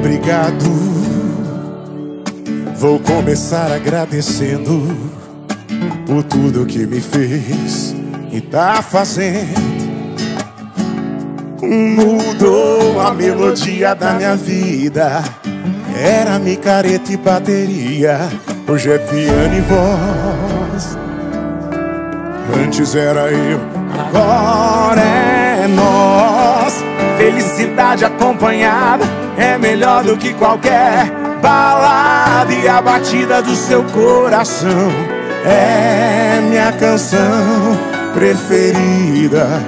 Obrigado. Vou começar agradecendo por tudo que me fez e tá fazendo. Mudou a melodia da minha vida. Era micareta e bateria, hoje é piano e voz. Antes era eu, agora é nós. Felicidade acompanhada é melhor do que qualquer balada e a batida do seu coração é minha canção preferida.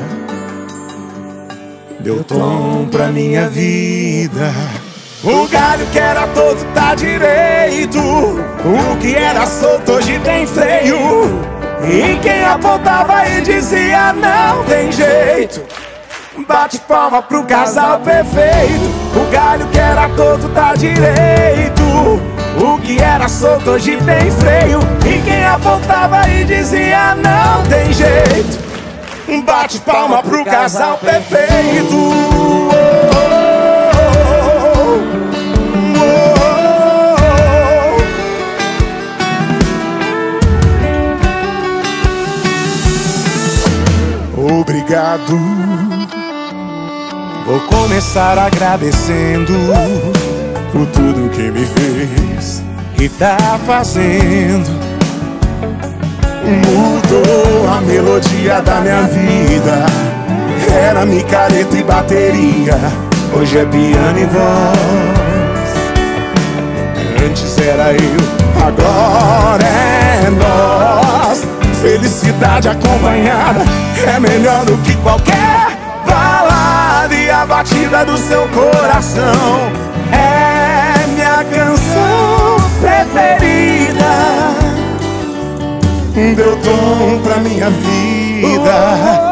Deu tom pra minha vida. O galho que era todo tá direito. O que era solto hoje tem freio. E quem apontava e dizia não tem jeito. Bate palma pro casal perfeito. O galho que era todo tá direito. O que era solto hoje tem freio. E quem apontava e dizia não tem jeito. Bate palma pro casal perfeito. Obrigado. Vou começar agradecendo por tudo que me fez e tá fazendo. Mudou a melodia da minha vida. Era micareta e bateria, hoje é piano e voz. Antes era eu, agora é nós. Felicidade acompanhada é melhor do que qualquer a batida do seu coração. É minha canção preferida. Deu tom pra minha vida.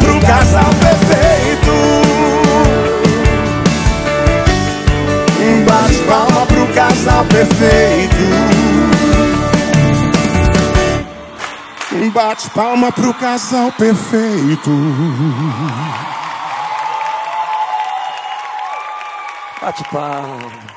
Pro casal perfeito. Bate palma pro casal perfeito. Bate palma pro casal perfeito. Bate palma